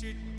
Shit.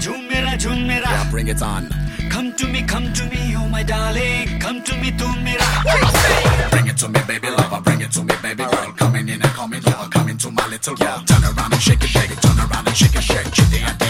Jhoom mera. Yeah, bring it on. Come to me, come to me, oh my darling. Come to me, tu mera. Bring it to me, baby lover. Bring it to me, baby girl. Coming in and coming over. Coming to my little girl. Turn around and shake it, shake it. Turn around and shake it, shake it.